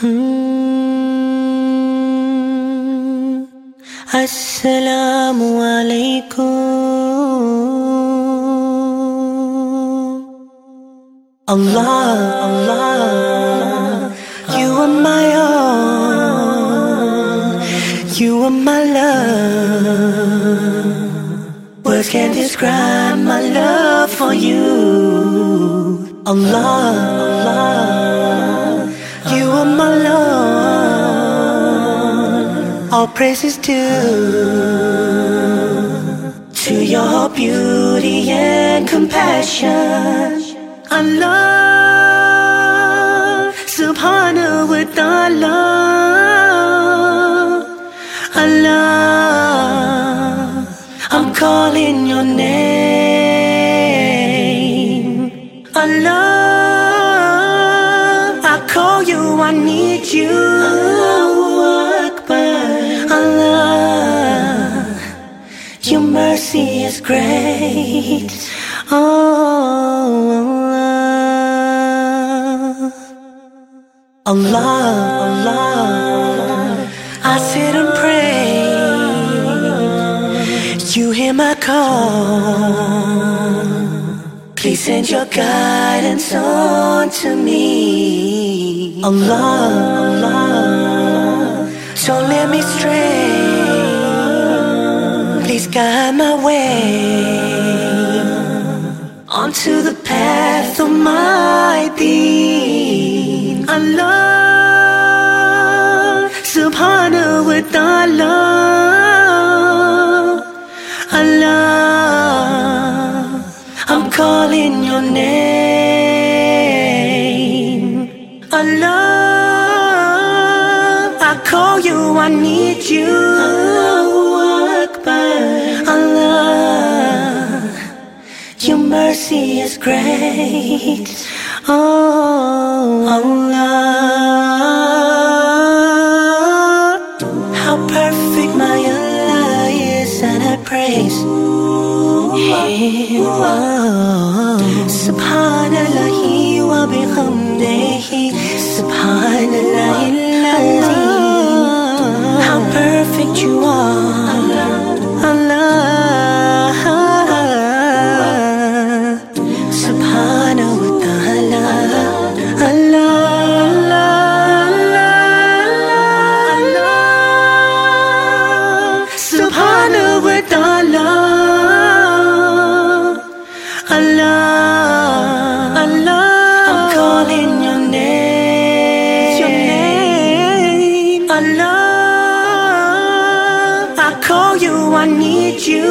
Hmm. Assalamu alaikum. Allah, Allah, you are my all, you are my love. Words can't describe my love for you. Allah, Allah, All praises due to your beauty and compassion. Allah, subhanahu wa ta'ala. Allah, I'm calling your name. Allah, I call you, I need you. Mercy is great. Oh, Allah, Allah, I sit and pray. You hear my call. Please send your guidance on to me. Allah, Allah, don't let me stray. Guide my way onto the path of my deen. Allah, subhanahu wa ta'ala. Allah, I'm calling your name. Allah, I call you, I need you. Is great. Oh, Allah, how perfect my Allah is, and I praise Him. Oh, Subhanallahi wa bihamdihi, Subhanallahil How perfect you are, name. Allah. I call you, I need you.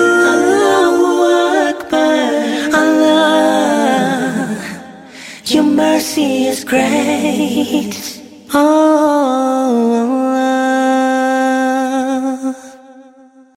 Allah, your mercy is great. Oh.